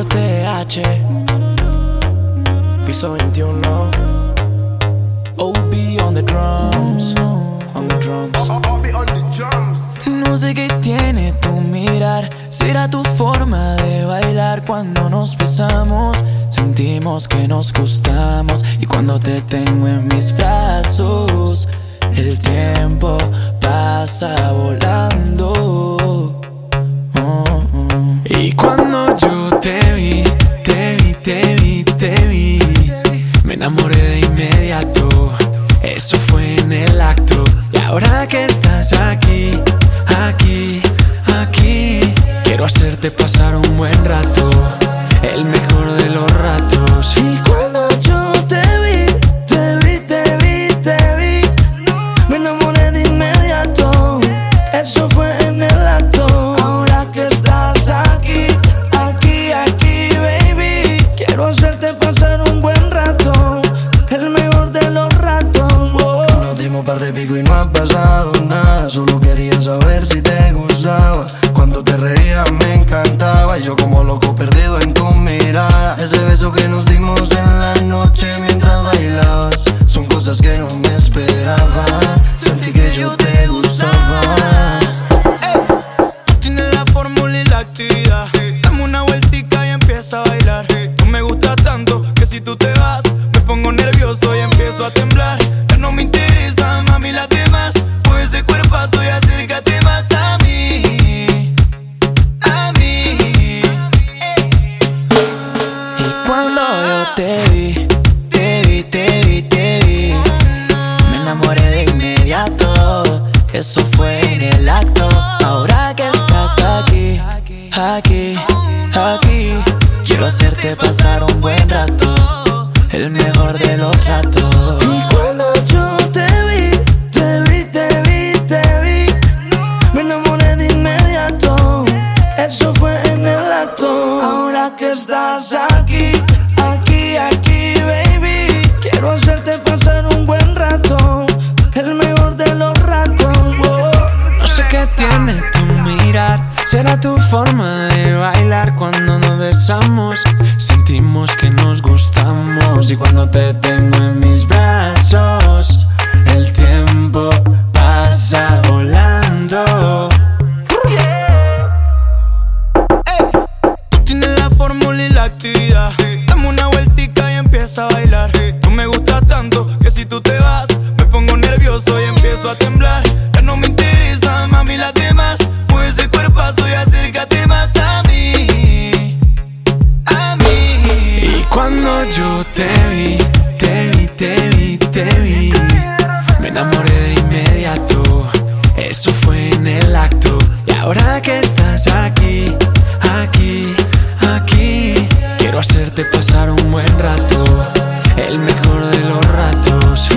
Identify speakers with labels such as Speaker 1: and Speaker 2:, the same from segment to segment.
Speaker 1: H. Piso 21. OB on the drums. On the drums.
Speaker 2: No sé qué tiene tu mirar, será tu forma de bailar cuando nos besamos. Sentimos que nos gustamos y cuando te tengo en mis brazos, el tiempo pasa Eso fue en el acto. Y ahora que estás aquí, aquí, aquí, quiero hacerte pasar un buen rato. El mejor de los ratos.
Speaker 3: Y no ha pasado nada. Solo quería saber si te gustaba. Cuando te reías me encantaba. Y yo como loco perdido en tu mirada. Ese beso que nos dimos en la noche
Speaker 2: Eso fue en el acto. Ahora que estás aquí, aquí, aquí, quiero hacerte pasar un buen rato. El mejor de los ratos.
Speaker 3: Y cuando yo te vi, te vi, te vi, te vi, me enamoré de inmediato. Eso fue en el acto. Ahora que estás aquí, aquí,
Speaker 2: tiene tu mirar, será tu forma de bailar cuando nos besamos. Sentimos que nos gustamos y cuando te tengo en mis Te vi, te vi, te vi, te vi. Me enamoré de inmediato. Eso fue en el acto. Y ahora que estás aquí, aquí, aquí, quiero hacerte pasar un buen rato. El mejor de los ratos.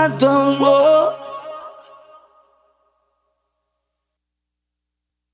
Speaker 2: I don't want